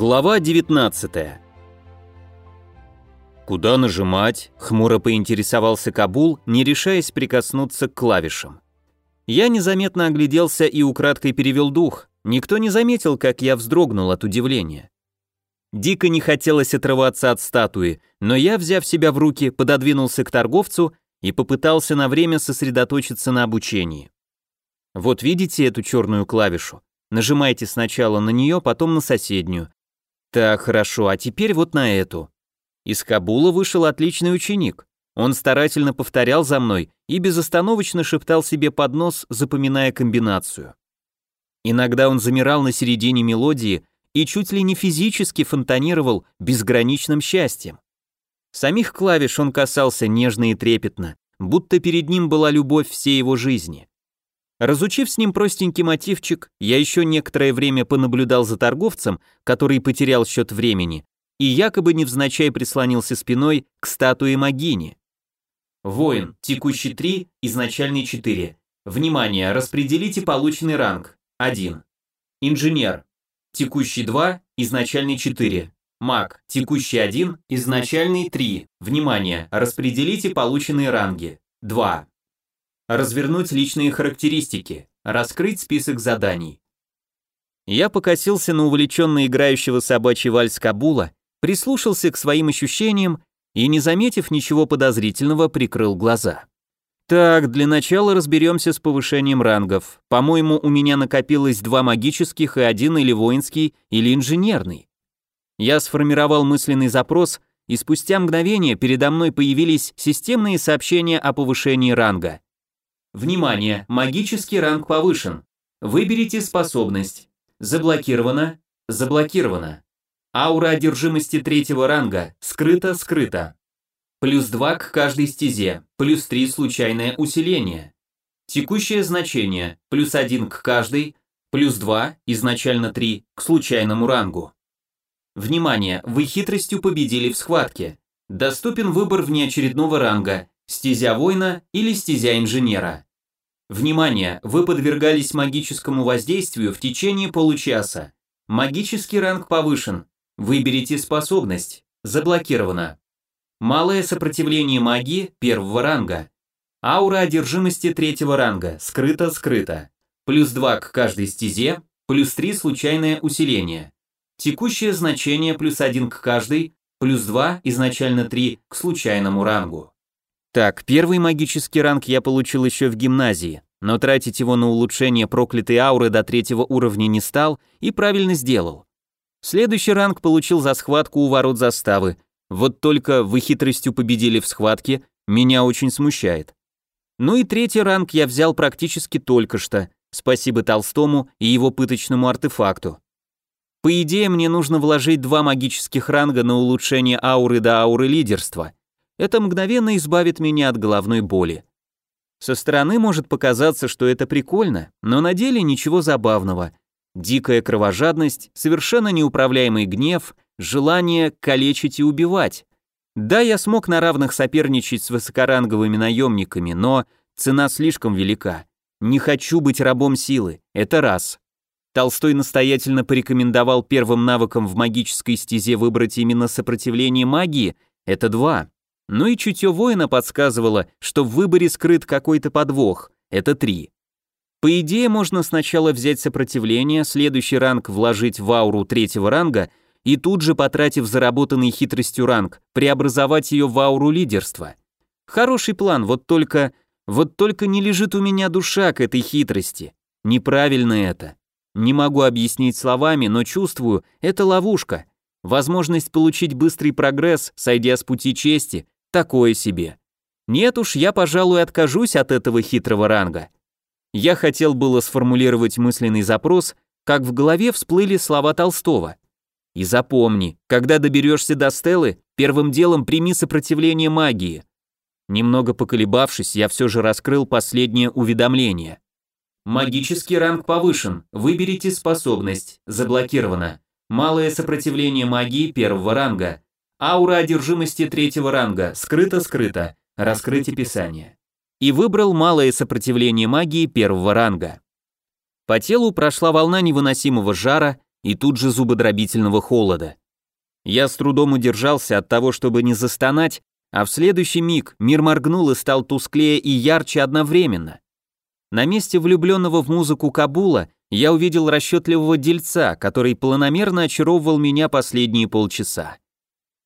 Глава 19 «Куда нажимать?» — хмуро поинтересовался Кабул, не решаясь прикоснуться к клавишам. Я незаметно огляделся и украдкой перевел дух. Никто не заметил, как я вздрогнул от удивления. Дико не хотелось отрываться от статуи, но я, взяв себя в руки, пододвинулся к торговцу и попытался на время сосредоточиться на обучении. Вот видите эту черную клавишу? Нажимайте сначала на нее, потом на соседнюю. Так, хорошо, а теперь вот на эту. Из Кабула вышел отличный ученик. Он старательно повторял за мной и безостановочно шептал себе под нос, запоминая комбинацию. Иногда он замирал на середине мелодии и чуть ли не физически фонтанировал безграничным счастьем. Самих клавиш он касался нежно и трепетно, будто перед ним была любовь всей его жизни. Разучив с ним простенький мотивчик, я еще некоторое время понаблюдал за торговцем, который потерял счет времени, и якобы невзначай прислонился спиной к статуе Магини. Воин, текущий 3, изначальный 4. Внимание, распределите полученный ранг. 1. Инженер, текущий 2, изначальный 4. Маг, текущий 1, изначальный 3. Внимание, распределите полученные ранги. 2. Развернуть личные характеристики. Раскрыть список заданий. Я покосился на увлеченно играющего собачий вальс Кабула, прислушался к своим ощущениям и, не заметив ничего подозрительного, прикрыл глаза. Так, для начала разберемся с повышением рангов. По-моему, у меня накопилось два магических и один или воинский, или инженерный. Я сформировал мысленный запрос, и спустя мгновение передо мной появились системные сообщения о повышении ранга. Внимание, магический ранг повышен. Выберите способность. Заблокировано, заблокировано. Аура одержимости третьего ранга, скрыто-скрыто. Плюс 2 к каждой стезе, плюс 3 случайное усиление. Текущее значение, плюс 1 к каждой, плюс 2, изначально 3, к случайному рангу. Внимание, вы хитростью победили в схватке. Доступен выбор внеочередного ранга, стезя воина или стезя инженера. Внимание, вы подвергались магическому воздействию в течение получаса. Магический ранг повышен. Выберите способность. Заблокировано. Малое сопротивление магии первого ранга. Аура одержимости третьего ранга. Скрыто-скрыто. Плюс 2 к каждой стезе, плюс 3 случайное усиление. Текущее значение плюс 1 к каждой, плюс 2, изначально 3, к случайному рангу. Так, первый магический ранг я получил еще в гимназии, но тратить его на улучшение проклятой ауры до третьего уровня не стал и правильно сделал. Следующий ранг получил за схватку у ворот заставы. Вот только вы хитростью победили в схватке, меня очень смущает. Ну и третий ранг я взял практически только что, спасибо Толстому и его пыточному артефакту. По идее, мне нужно вложить два магических ранга на улучшение ауры до ауры лидерства. Это мгновенно избавит меня от головной боли. Со стороны может показаться, что это прикольно, но на деле ничего забавного. Дикая кровожадность, совершенно неуправляемый гнев, желание калечить и убивать. Да, я смог на равных соперничать с высокоранговыми наемниками, но цена слишком велика. Не хочу быть рабом силы, это раз. Толстой настоятельно порекомендовал первым навыком в магической стезе выбрать именно сопротивление магии, это два. Ну и чутье воина подсказывало, что в выборе скрыт какой-то подвох. Это три. По идее, можно сначала взять сопротивление, следующий ранг вложить в ауру третьего ранга и тут же, потратив заработанный хитростью ранг, преобразовать ее в ауру лидерства. Хороший план, вот только... Вот только не лежит у меня душа к этой хитрости. Неправильно это. Не могу объяснить словами, но чувствую, это ловушка. Возможность получить быстрый прогресс, сойдя с пути чести, Такое себе. Нет уж, я, пожалуй, откажусь от этого хитрого ранга. Я хотел было сформулировать мысленный запрос, как в голове всплыли слова Толстого. И запомни, когда доберешься до Стеллы, первым делом прими сопротивление магии. Немного поколебавшись, я все же раскрыл последнее уведомление. Магический ранг повышен, выберите способность, заблокировано. Малое сопротивление магии первого ранга, Аура одержимости третьего ранга, скрыто-скрыто, раскрыть описание. И выбрал малое сопротивление магии первого ранга. По телу прошла волна невыносимого жара, и тут же зубодробительного холода. Я с трудом удержался от того, чтобы не застонать, а в следующий миг мир моргнул и стал тусклее и ярче одновременно. На месте влюбленного в музыку Кабула я увидел расчетливого дельца, который планомерно очаровывал меня последние полчаса.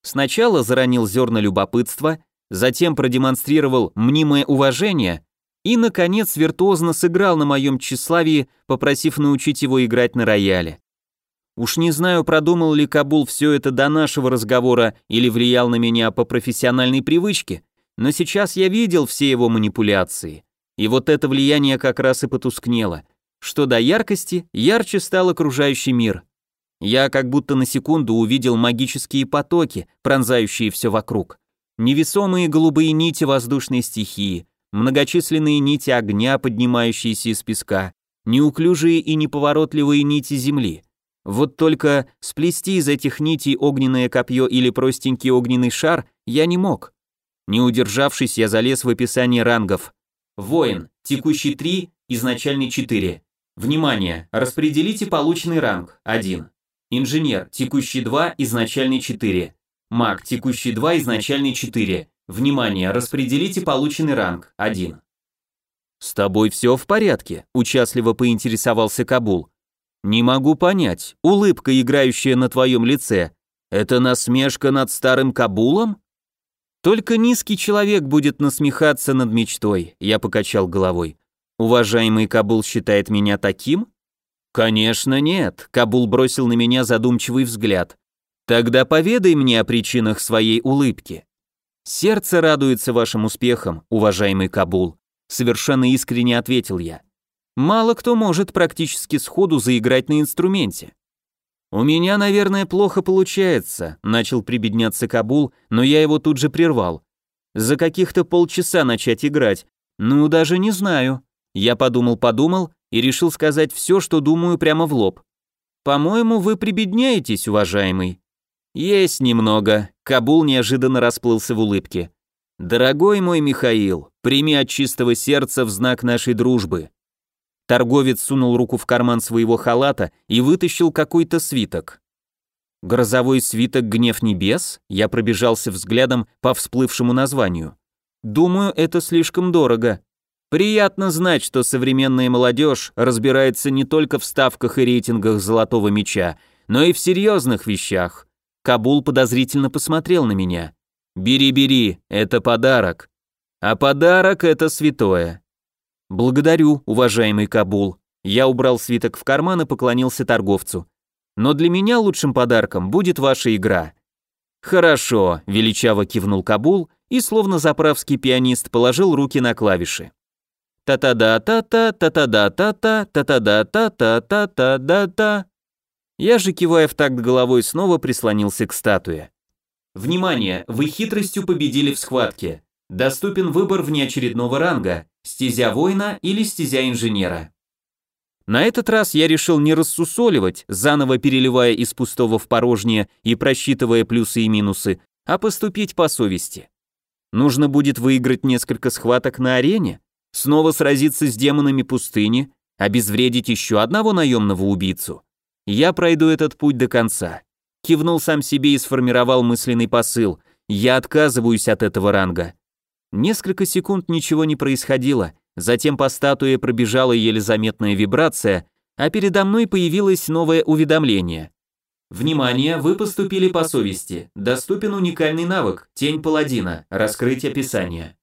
Сначала заронил зерна любопытства, затем продемонстрировал мнимое уважение и, наконец, виртуозно сыграл на моем тщеславии, попросив научить его играть на рояле. Уж не знаю, продумал ли Кабул все это до нашего разговора или влиял на меня по профессиональной привычке, но сейчас я видел все его манипуляции. И вот это влияние как раз и потускнело. Что до яркости, ярче стал окружающий мир. Я как будто на секунду увидел магические потоки, пронзающие все вокруг. Невесомые голубые нити воздушной стихии, многочисленные нити огня, поднимающиеся из песка, неуклюжие и неповоротливые нити земли. Вот только сплести из этих нитей огненное копье или простенький огненный шар я не мог. Не удержавшись, я залез в описание рангов. Воин, текущий 3, изначальный 4. Внимание, распределите полученный ранг 1. Инженер, текущий 2, изначальный 4. Маг, текущий 2, изначальный 4. Внимание, распределите полученный ранг 1. «С тобой все в порядке?» – участливо поинтересовался Кабул. «Не могу понять, улыбка, играющая на твоем лице, это насмешка над старым Кабулом?» Только низкий человек будет насмехаться над мечтой, я покачал головой. Уважаемый Кабул считает меня таким? Конечно, нет. Кабул бросил на меня задумчивый взгляд. Тогда поведай мне о причинах своей улыбки. Сердце радуется вашим успехам, уважаемый Кабул, совершенно искренне ответил я. Мало кто может практически сходу заиграть на инструменте. «У меня, наверное, плохо получается», — начал прибедняться Кабул, но я его тут же прервал. «За каких-то полчаса начать играть? Ну, даже не знаю». Я подумал-подумал и решил сказать все, что думаю прямо в лоб. «По-моему, вы прибедняетесь, уважаемый». «Есть немного», — Кабул неожиданно расплылся в улыбке. «Дорогой мой Михаил, прими от чистого сердца в знак нашей дружбы. Торговец сунул руку в карман своего халата и вытащил какой-то свиток. Грозовой свиток «Гнев небес»? Я пробежался взглядом по всплывшему названию. Думаю, это слишком дорого. Приятно знать, что современная молодежь разбирается не только в ставках и рейтингах золотого меча, но и в серьезных вещах. Кабул подозрительно посмотрел на меня. «Бери, бери, это подарок». А подарок — это святое. «Благодарю, уважаемый Кабул». Я убрал свиток в карман и поклонился торговцу. «Но для меня лучшим подарком будет ваша игра». «Хорошо», – величаво кивнул Кабул и, словно заправский пианист, положил руки на клавиши. Та-та-да-та-та, та-та-да-та-та, та-та-да-та-та-та-та-та. Я же, кивая в такт головой, снова прислонился к статуе. Внимание, вы хитростью победили в схватке. Доступен выбор внеочередного ранга, стезя воина или стезя инженера. На этот раз я решил не рассусоливать, заново переливая из пустого в порожнее и просчитывая плюсы и минусы, а поступить по совести. Нужно будет выиграть несколько схваток на арене, снова сразиться с демонами пустыни, обезвредить еще одного наемного убийцу. Я пройду этот путь до конца. Кивнул сам себе и сформировал мысленный посыл. Я отказываюсь от этого ранга. Несколько секунд ничего не происходило, затем по статуе пробежала еле заметная вибрация, а передо мной появилось новое уведомление. Внимание, вы поступили по совести. Доступен уникальный навык «Тень паладина», раскрыть описание.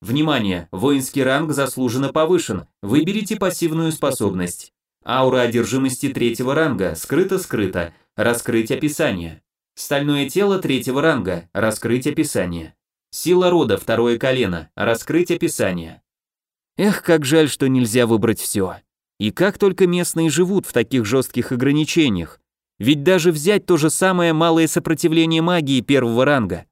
Внимание, воинский ранг заслуженно повышен, выберите пассивную способность. Аура одержимости третьего ранга, скрыто-скрыто, раскрыть описание. Стальное тело третьего ранга, раскрыть описание. Сила рода, второе колено, раскрыть описание. Эх, как жаль, что нельзя выбрать все. И как только местные живут в таких жестких ограничениях. Ведь даже взять то же самое малое сопротивление магии первого ранга.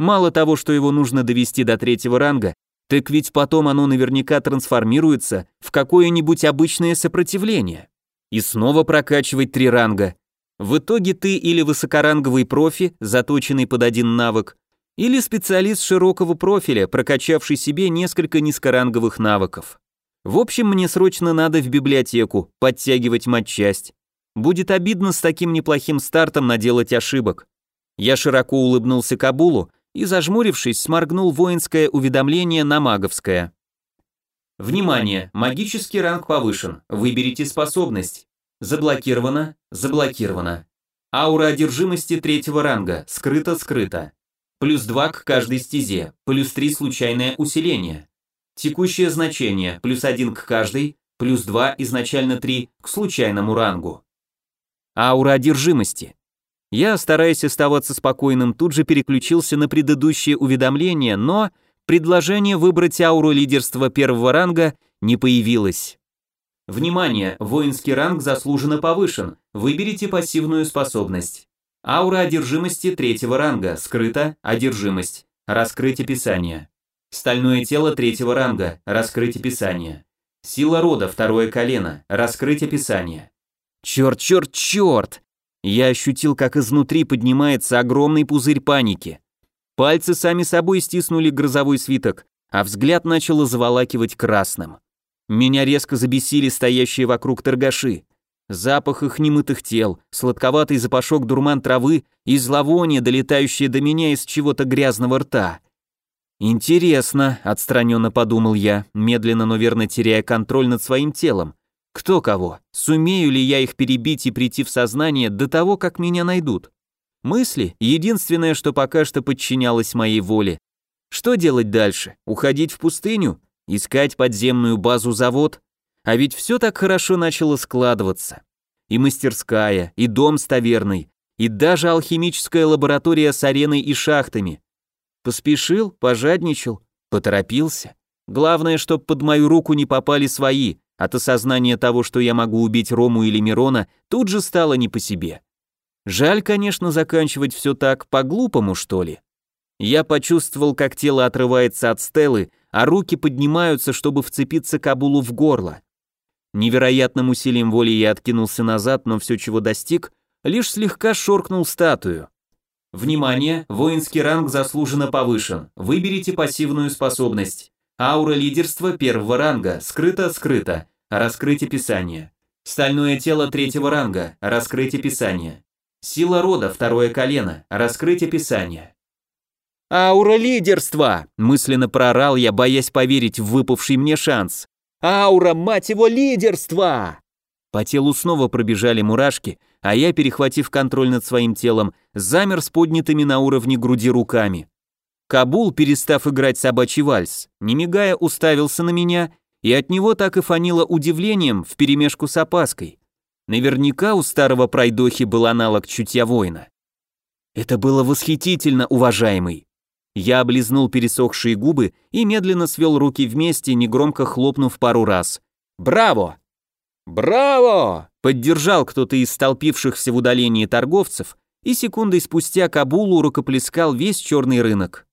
Мало того, что его нужно довести до третьего ранга, так ведь потом оно наверняка трансформируется в какое-нибудь обычное сопротивление. И снова прокачивать три ранга. В итоге ты или высокоранговый профи, заточенный под один навык, или специалист широкого профиля, прокачавший себе несколько низкоранговых навыков. В общем, мне срочно надо в библиотеку, подтягивать матчасть. Будет обидно с таким неплохим стартом наделать ошибок. Я широко улыбнулся Кабулу и, зажмурившись, сморгнул воинское уведомление на маговское. Внимание! Магический ранг повышен. Выберите способность. Заблокировано, заблокировано. Аура одержимости третьего ранга, скрыто-скрыто. Плюс 2 к каждой стезе, плюс 3 случайное усиление. Текущее значение, плюс 1 к каждой, плюс 2, изначально 3, к случайному рангу. Аура одержимости. Я, стараясь оставаться спокойным, тут же переключился на предыдущее уведомление, но предложение выбрать ауру лидерства первого ранга не появилось. Внимание, воинский ранг заслуженно повышен, выберите пассивную способность. Аура одержимости третьего ранга, скрыта, одержимость, раскрыть описание. Стальное тело третьего ранга, раскрыть описание. Сила рода, второе колено, раскрыть описание. Черт, черт, черт! Я ощутил, как изнутри поднимается огромный пузырь паники. Пальцы сами собой стиснули грозовой свиток, а взгляд начало заволакивать красным. Меня резко забесили стоящие вокруг торгаши. Запах их немытых тел, сладковатый запашок дурман травы и зловоние, долетающее до меня из чего-то грязного рта. «Интересно», — отстраненно подумал я, медленно, но верно теряя контроль над своим телом. «Кто кого? Сумею ли я их перебить и прийти в сознание до того, как меня найдут?» Мысли — единственное, что пока что подчинялось моей воле. Что делать дальше? Уходить в пустыню? Искать подземную базу-завод? А ведь все так хорошо начало складываться. И мастерская, и дом с таверной, и даже алхимическая лаборатория с ареной и шахтами. Поспешил, пожадничал, поторопился. Главное, чтоб под мою руку не попали свои, от осознания того, что я могу убить Рому или Мирона, тут же стало не по себе. Жаль, конечно, заканчивать все так по-глупому, что ли. Я почувствовал, как тело отрывается от стелы, а руки поднимаются, чтобы вцепиться Кабулу в горло. Невероятным усилием воли я откинулся назад, но все, чего достиг, лишь слегка шоркнул статую. Внимание, воинский ранг заслуженно повышен. Выберите пассивную способность. Аура лидерства первого ранга, скрыто-скрыто, раскрыть описание. Стальное тело третьего ранга, раскрыть описание. Сила рода, второе колено, раскрыть описание. «Аура лидерства!» – мысленно проорал я, боясь поверить в выпавший мне шанс. «Аура, мать его, лидерства!» По телу снова пробежали мурашки, а я, перехватив контроль над своим телом, замер с поднятыми на уровне груди руками. Кабул, перестав играть собачий вальс, не мигая, уставился на меня, и от него так и фанило удивлением вперемешку с опаской. Наверняка у старого пройдохи был аналог чутья воина. Это было восхитительно, уважаемый. Я облизнул пересохшие губы и медленно свел руки вместе, негромко хлопнув пару раз. «Браво!» «Браво!» — поддержал кто-то из столпившихся в удалении торговцев, и секундой спустя Кабулу рукоплескал весь черный рынок.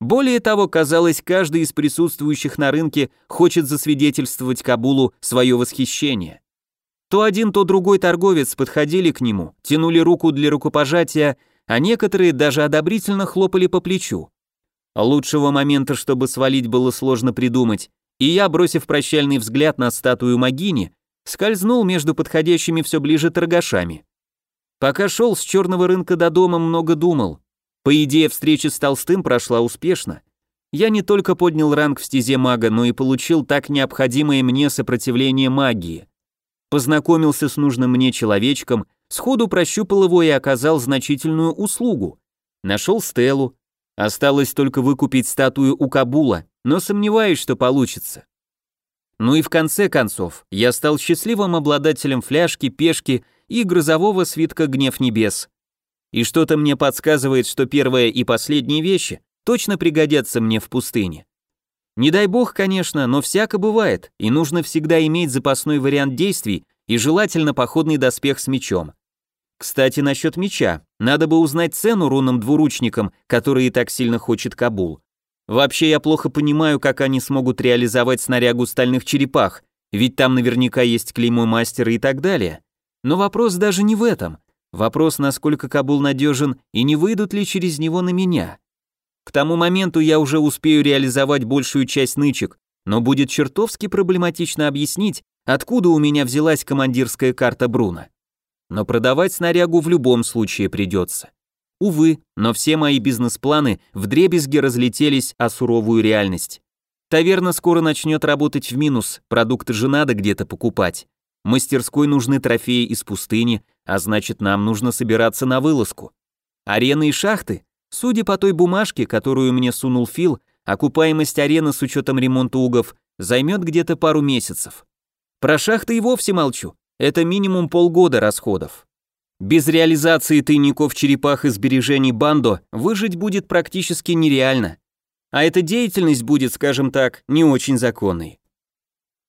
Более того, казалось, каждый из присутствующих на рынке хочет засвидетельствовать Кабулу свое восхищение. То один, то другой торговец подходили к нему, тянули руку для рукопожатия, а некоторые даже одобрительно хлопали по плечу. Лучшего момента, чтобы свалить, было сложно придумать, и я, бросив прощальный взгляд на статую Магини, скользнул между подходящими все ближе торгашами. Пока шел с черного рынка до дома, много думал. По идее, встреча с Толстым прошла успешно. Я не только поднял ранг в стезе мага, но и получил так необходимое мне сопротивление магии. Познакомился с нужным мне человечком, сходу прощупал его и оказал значительную услугу. Нашел Стеллу. Осталось только выкупить статую у Кабула, но сомневаюсь, что получится. Ну и в конце концов, я стал счастливым обладателем фляжки, пешки и грозового свитка «Гнев небес». И что-то мне подсказывает, что первая и последние вещи точно пригодятся мне в пустыне. Не дай бог, конечно, но всяко бывает, и нужно всегда иметь запасной вариант действий и желательно походный доспех с мечом. Кстати, насчет меча. Надо бы узнать цену рунным двуручникам, которые так сильно хочет Кабул. Вообще я плохо понимаю, как они смогут реализовать снарягу стальных черепах, ведь там наверняка есть клеймо мастера и так далее. Но вопрос даже не в этом. Вопрос, насколько Кабул надежен и не выйдут ли через него на меня. К тому моменту я уже успею реализовать большую часть нычек, но будет чертовски проблематично объяснить, откуда у меня взялась командирская карта Бруна. но продавать снарягу в любом случае придется. Увы, но все мои бизнес-планы вдребезги разлетелись о суровую реальность. Таверна скоро начнет работать в минус, продукты же надо где-то покупать. Мастерской нужны трофеи из пустыни, а значит нам нужно собираться на вылазку. Арены и шахты? Судя по той бумажке, которую мне сунул Фил, окупаемость арены с учетом ремонта угов займет где-то пару месяцев. Про шахты и вовсе молчу, это минимум полгода расходов. Без реализации тайников черепах и сбережений Бандо выжить будет практически нереально. А эта деятельность будет, скажем так, не очень законной.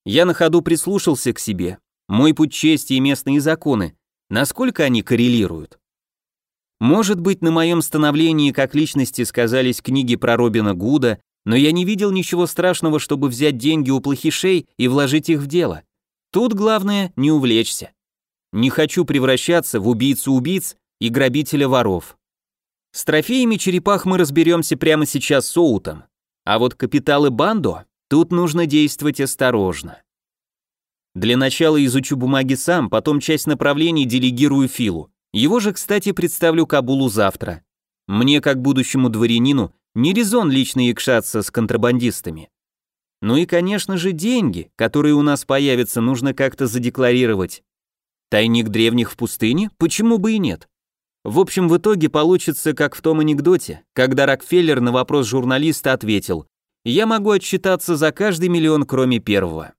Я на ходу прислушался к себе. Мой путь чести и местные законы, насколько они коррелируют? Может быть, на моем становлении как личности сказались книги про Робина Гуда, но я не видел ничего страшного, чтобы взять деньги у плохишей и вложить их в дело. Тут главное не увлечься. Не хочу превращаться в убийцу убийц и грабителя воров. С трофеями черепах мы разберемся прямо сейчас с Оутом, а вот капиталы Бандо тут нужно действовать осторожно. Для начала изучу бумаги сам, потом часть направлений делегирую Филу. Его же, кстати, представлю Кабулу завтра. Мне, как будущему дворянину, не резон лично якшаться с контрабандистами. Ну и, конечно же, деньги, которые у нас появятся, нужно как-то задекларировать. Тайник древних в пустыне? Почему бы и нет? В общем, в итоге получится, как в том анекдоте, когда Рокфеллер на вопрос журналиста ответил «Я могу отчитаться за каждый миллион, кроме первого».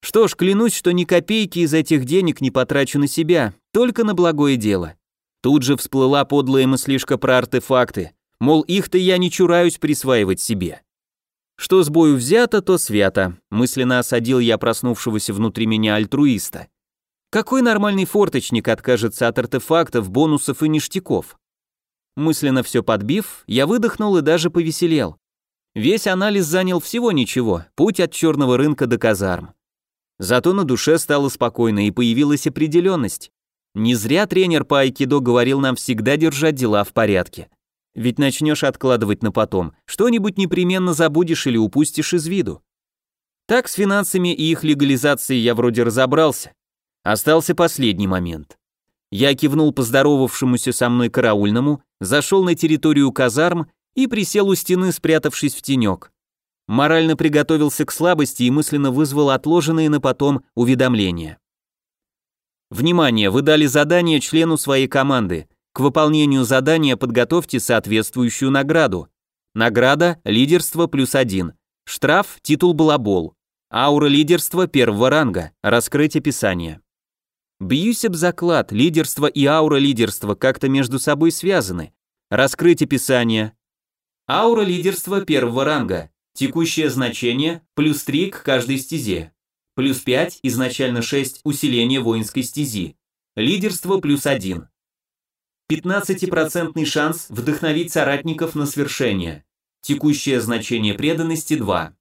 Что ж, клянусь, что ни копейки из этих денег не потрачу на себя, только на благое дело. Тут же всплыла подлая мыслишка про артефакты, мол, их-то я не чураюсь присваивать себе. Что с бою взято, то свято, мысленно осадил я проснувшегося внутри меня альтруиста. Какой нормальный форточник откажется от артефактов, бонусов и ништяков? Мысленно все подбив, я выдохнул и даже повеселел. Весь анализ занял всего ничего, путь от черного рынка до казарм. Зато на душе стало спокойно и появилась определенность. Не зря тренер по айкидо говорил нам всегда держать дела в порядке. Ведь начнешь откладывать на потом, что-нибудь непременно забудешь или упустишь из виду. Так с финансами и их легализацией я вроде разобрался. Остался последний момент. Я кивнул поздоровавшемуся со мной караульному, зашел на территорию казарм и присел у стены, спрятавшись в тенек. Морально приготовился к слабости и мысленно вызвал отложенные на потом уведомления. Внимание, вы дали задание члену своей команды. К выполнению задания подготовьте соответствующую награду. Награда – лидерство плюс один. Штраф – титул балабол. Аура лидерства первого ранга. Раскрыть описание. Бьюсь об заклад, лидерство и аура лидерства как-то между собой связаны. Раскрыть описание. Аура лидерства первого ранга. Текущее значение – плюс 3 к каждой стезе. Плюс 5, изначально 6, усиление воинской стези. Лидерство плюс 1. 15% шанс вдохновить соратников на свершение. Текущее значение преданности 2.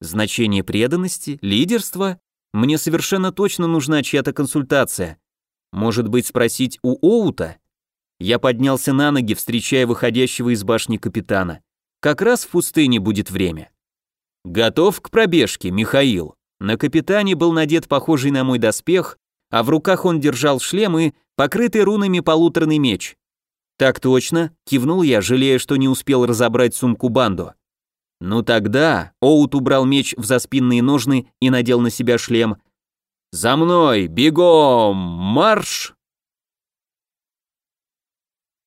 Значение преданности? Лидерство? Мне совершенно точно нужна чья-то консультация. Может быть, спросить у Оута? Я поднялся на ноги, встречая выходящего из башни капитана. Как раз в пустыне будет время. Готов к пробежке, Михаил. На капитане был надет похожий на мой доспех, а в руках он держал шлем и покрытый рунами полуторный меч. Так точно, кивнул я, жалея, что не успел разобрать сумку банду. Ну тогда Оут убрал меч в заспинные ножны и надел на себя шлем. «За мной! Бегом! Марш!»